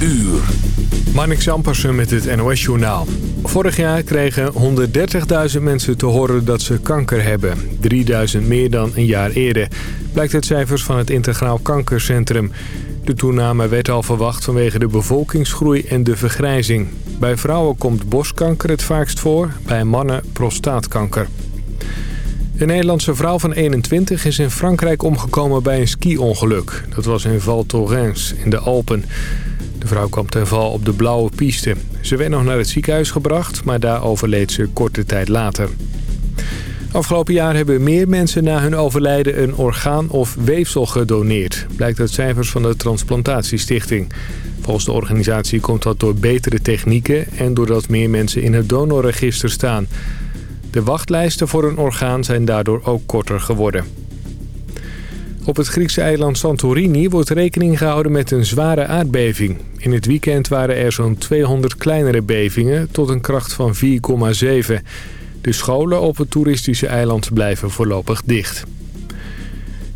uur. Marnix Ampersen met het NOS-journaal. Vorig jaar kregen 130.000 mensen te horen dat ze kanker hebben. 3000 meer dan een jaar eerder. Blijkt uit cijfers van het Integraal Kankercentrum. De toename werd al verwacht vanwege de bevolkingsgroei en de vergrijzing. Bij vrouwen komt borstkanker het vaakst voor, bij mannen prostaatkanker. Een Nederlandse vrouw van 21 is in Frankrijk omgekomen bij een ski-ongeluk. Dat was in Val Thorens in de Alpen. Vrouw kwam ten val op de blauwe piste. Ze werd nog naar het ziekenhuis gebracht, maar daar overleed ze korte tijd later. Afgelopen jaar hebben meer mensen na hun overlijden een orgaan of weefsel gedoneerd. Blijkt uit cijfers van de Transplantatiestichting. Volgens de organisatie komt dat door betere technieken en doordat meer mensen in het donorregister staan. De wachtlijsten voor een orgaan zijn daardoor ook korter geworden. Op het Griekse eiland Santorini wordt rekening gehouden met een zware aardbeving. In het weekend waren er zo'n 200 kleinere bevingen tot een kracht van 4,7. De scholen op het toeristische eiland blijven voorlopig dicht.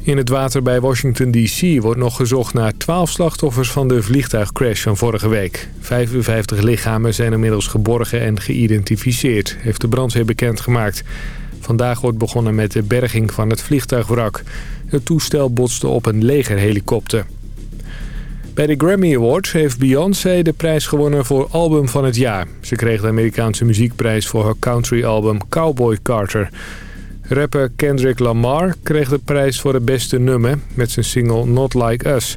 In het water bij Washington D.C. wordt nog gezocht naar 12 slachtoffers van de vliegtuigcrash van vorige week. 55 lichamen zijn inmiddels geborgen en geïdentificeerd, heeft de brandweer bekendgemaakt. Vandaag wordt begonnen met de berging van het vliegtuigwrak. Het toestel botste op een legerhelikopter. Bij de Grammy Awards heeft Beyoncé de prijs gewonnen voor album van het jaar. Ze kreeg de Amerikaanse muziekprijs voor haar countryalbum Cowboy Carter. Rapper Kendrick Lamar kreeg de prijs voor het beste nummer met zijn single Not Like Us.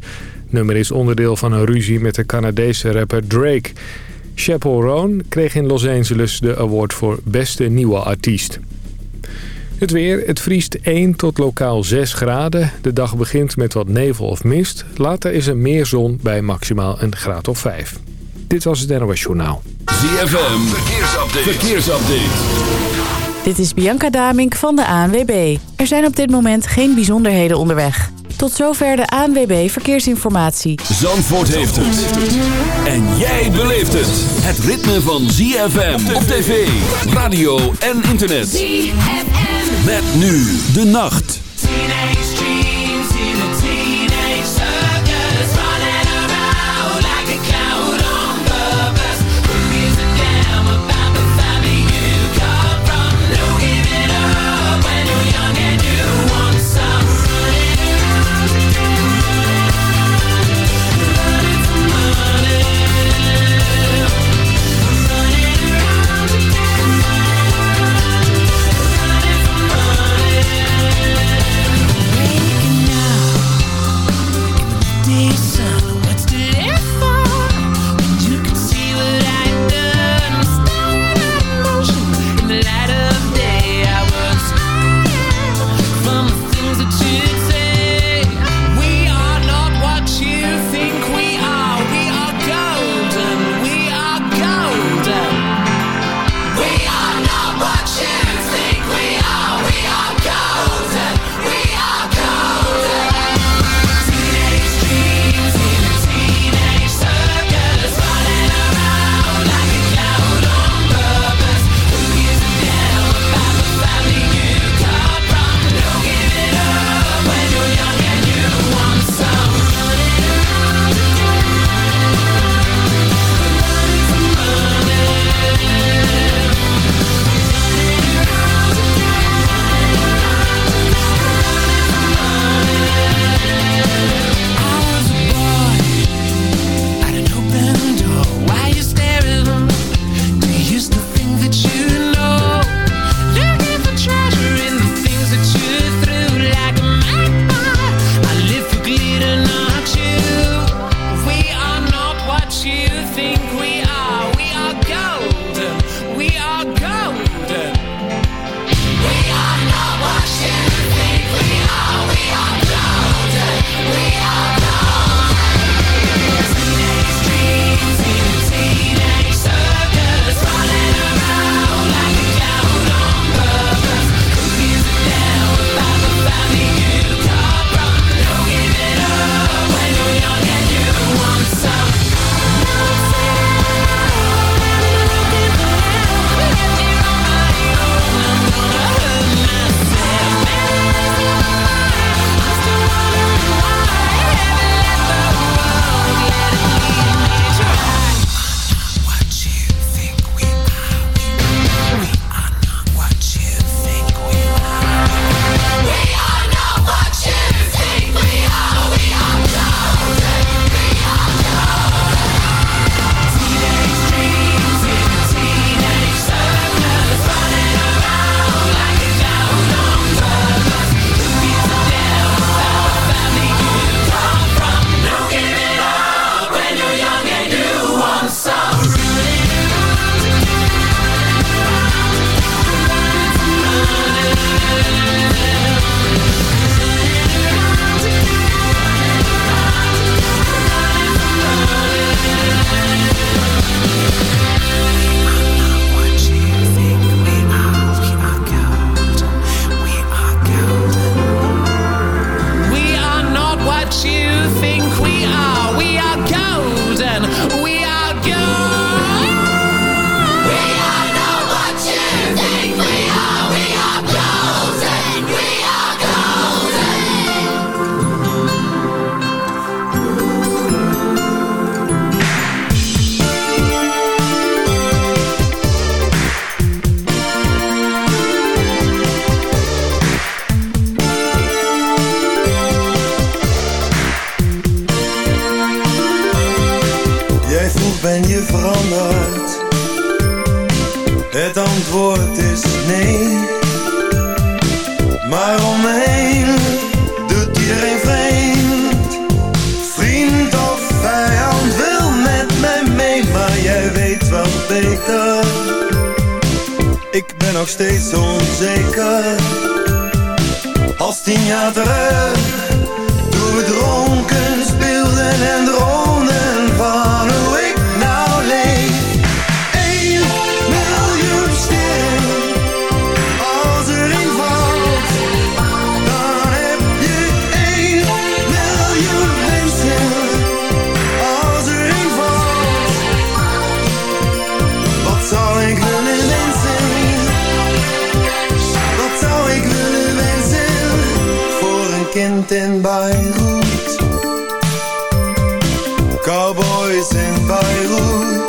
Nummer is onderdeel van een ruzie met de Canadese rapper Drake. Chappell Roan kreeg in Los Angeles de award voor beste nieuwe artiest. Het weer, het vriest 1 tot lokaal 6 graden. De dag begint met wat nevel of mist. Later is er meer zon bij maximaal een graad of 5. Dit was het NOS Journaal. ZFM, verkeersupdate. verkeersupdate. Dit is Bianca Damink van de ANWB. Er zijn op dit moment geen bijzonderheden onderweg. Tot zover de ANWB Verkeersinformatie. Zandvoort heeft het. En jij beleeft het. Het ritme van ZFM op tv, radio en internet. ZFM. Met nu de nacht. Cowboys in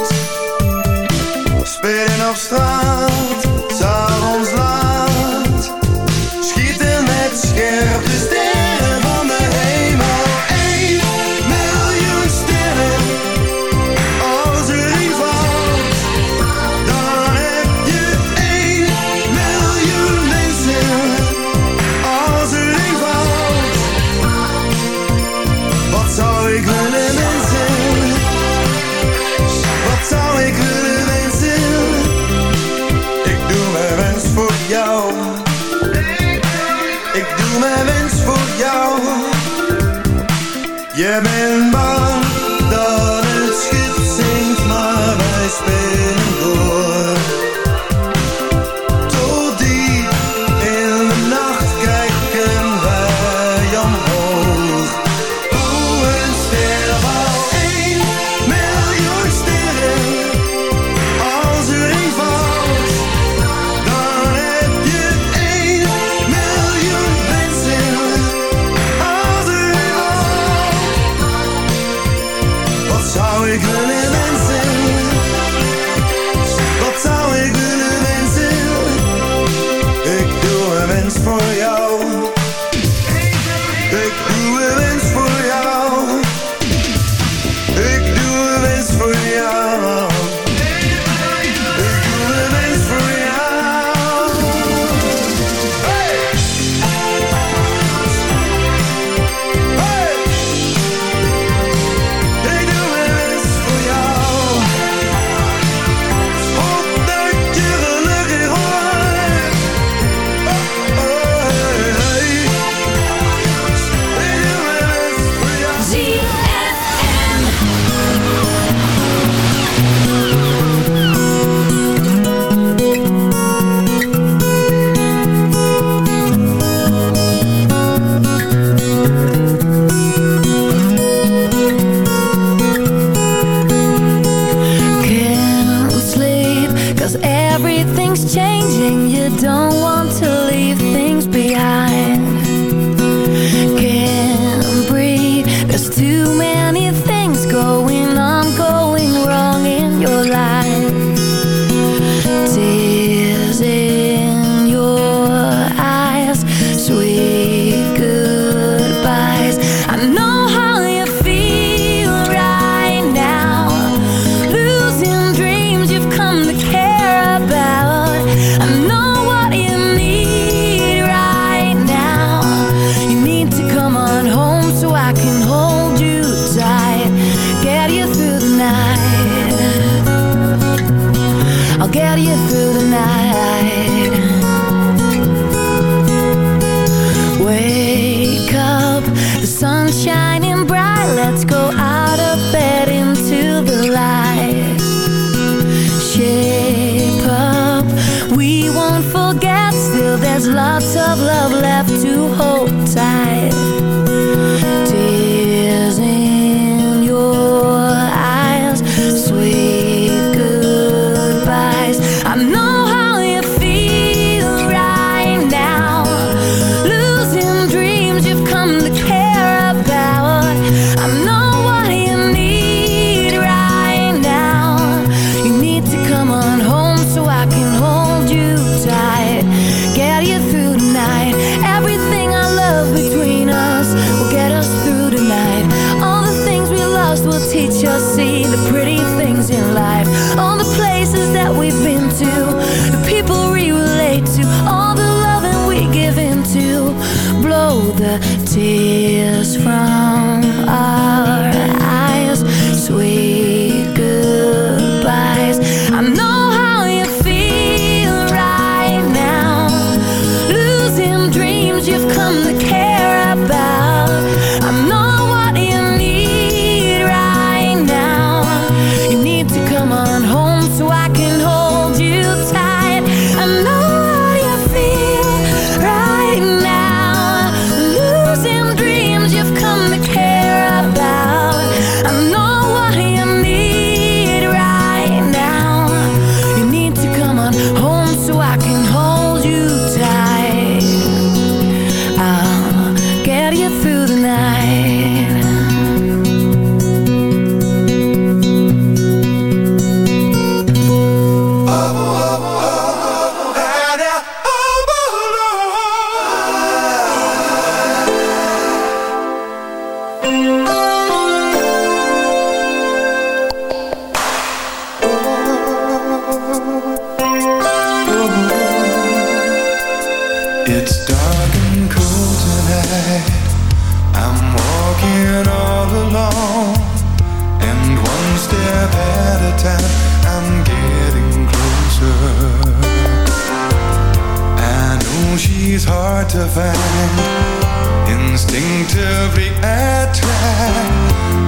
mind Instinctively I try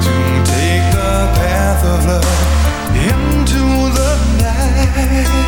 To take the path of love Into the night.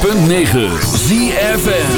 106.9 ZFN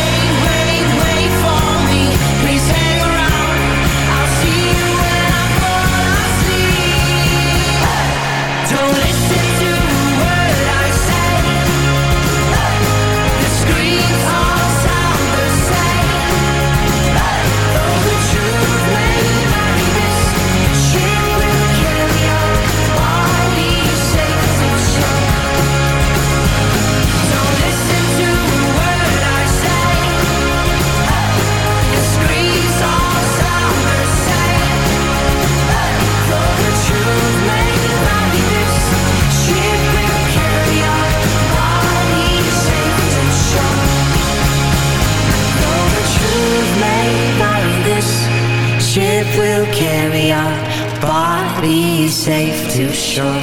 carry our bodies safe to shore.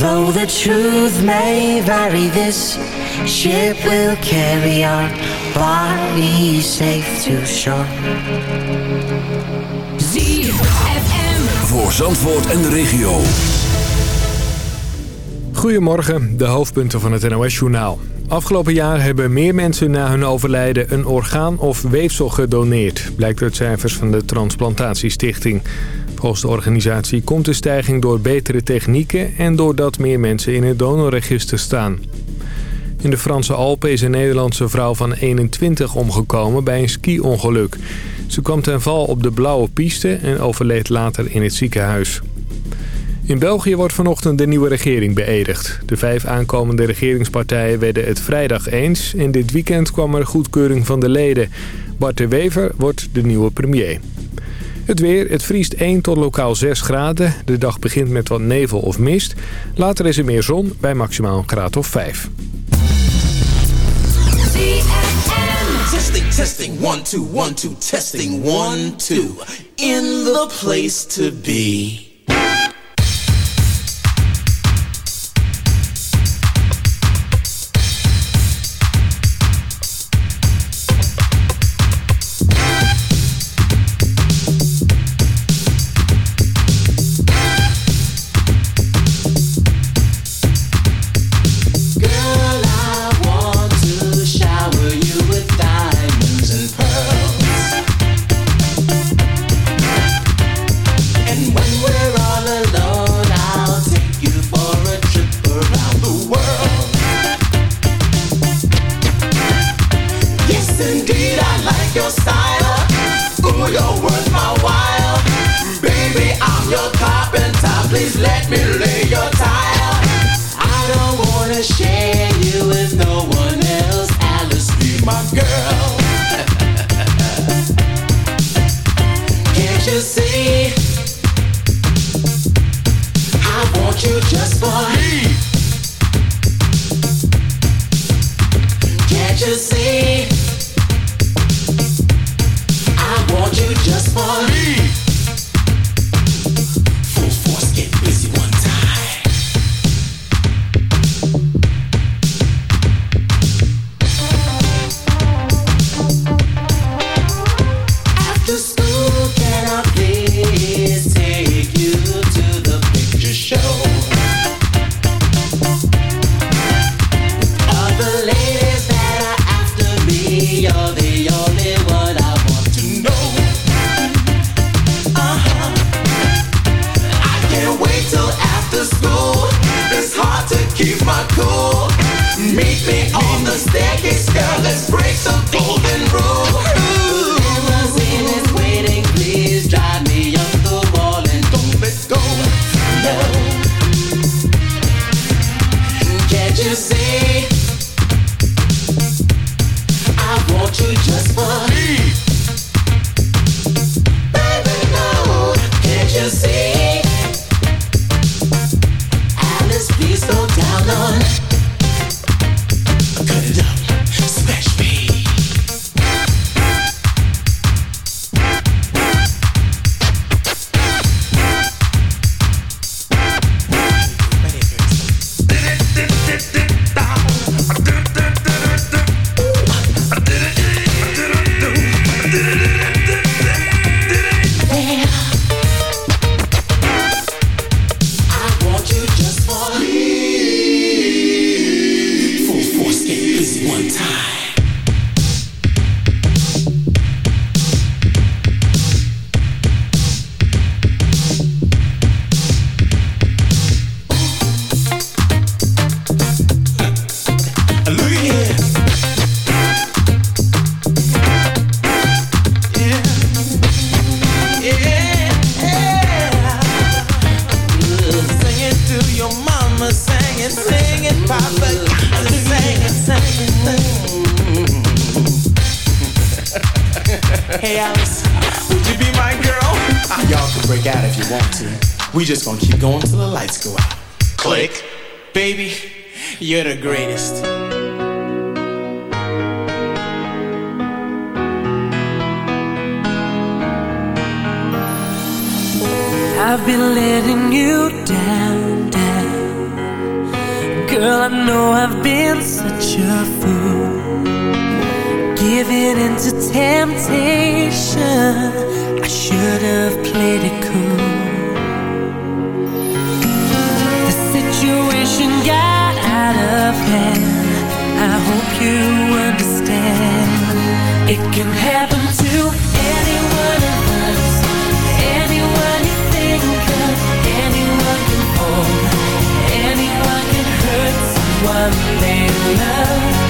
Though the truth may vary, this ship will carry our bodies safe to shore. ZFM. Voor Zandvoort en de regio. Goedemorgen, de hoofdpunten van het NOS-journaal. Afgelopen jaar hebben meer mensen na hun overlijden een orgaan of weefsel gedoneerd... blijkt uit cijfers van de Transplantatiestichting. Volgens de organisatie komt de stijging door betere technieken... en doordat meer mensen in het donorregister staan. In de Franse Alpen is een Nederlandse vrouw van 21 omgekomen bij een ski-ongeluk. Ze kwam ten val op de blauwe piste en overleed later in het ziekenhuis. In België wordt vanochtend de nieuwe regering beëdigd. De vijf aankomende regeringspartijen werden het vrijdag eens... en dit weekend kwam er goedkeuring van de leden. Bart de Wever wordt de nieuwe premier. Het weer, het vriest 1 tot lokaal 6 graden. De dag begint met wat nevel of mist. Later is er meer zon bij maximaal een graad of 5. Testing, testing, one, two, one, two, testing, one, two. In the place to be. break out if you want to. We just gonna keep going till the lights go out. Click. Baby, you're the greatest. I've been letting you down, down. Girl, I know I've been such a fool. Giving into temptation should have played it cool. The situation got out of hand. I hope you understand. It can happen to anyone of us. Anyone you think of. Anyone can fall. Anyone can hurt someone they love.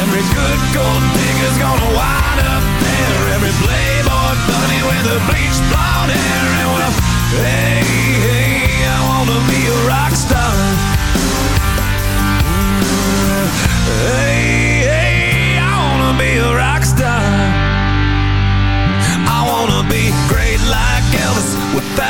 Every good gold digger's gonna wind up there. Every playboy bunny with a bleached blonde hair. And well, hey, hey, I wanna be a rock star. Mm, hey, hey, I wanna be a rock star. I wanna be great like Elvis without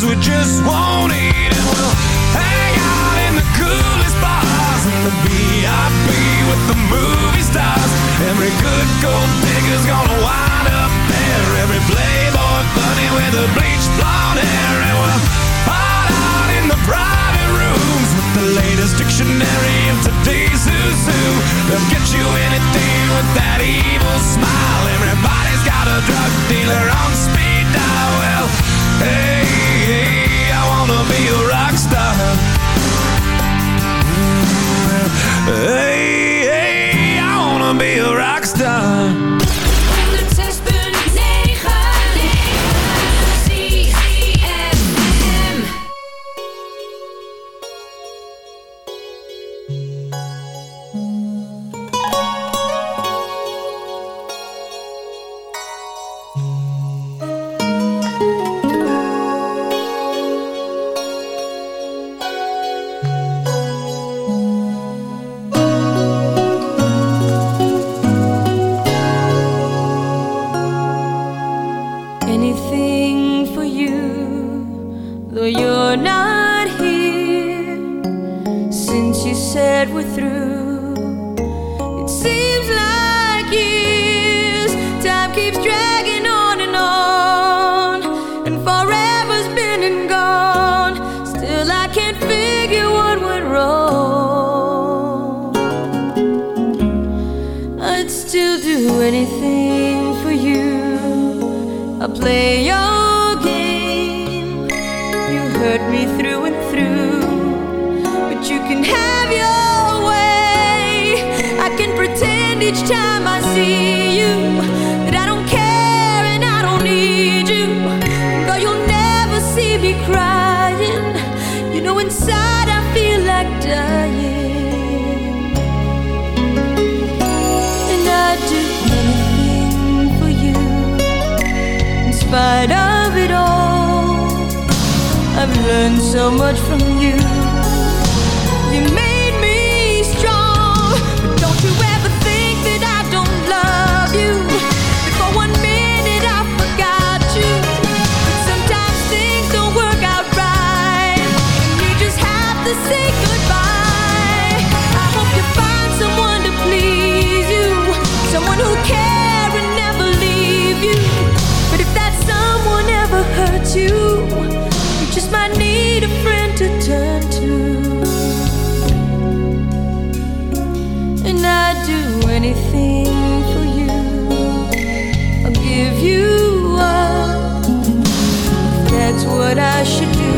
cause we just time I see you That I don't care and I don't need you. Girl, you'll never see me crying. You know inside I feel like dying. And I do anything for you In spite of it all. I've learned so much from you. I que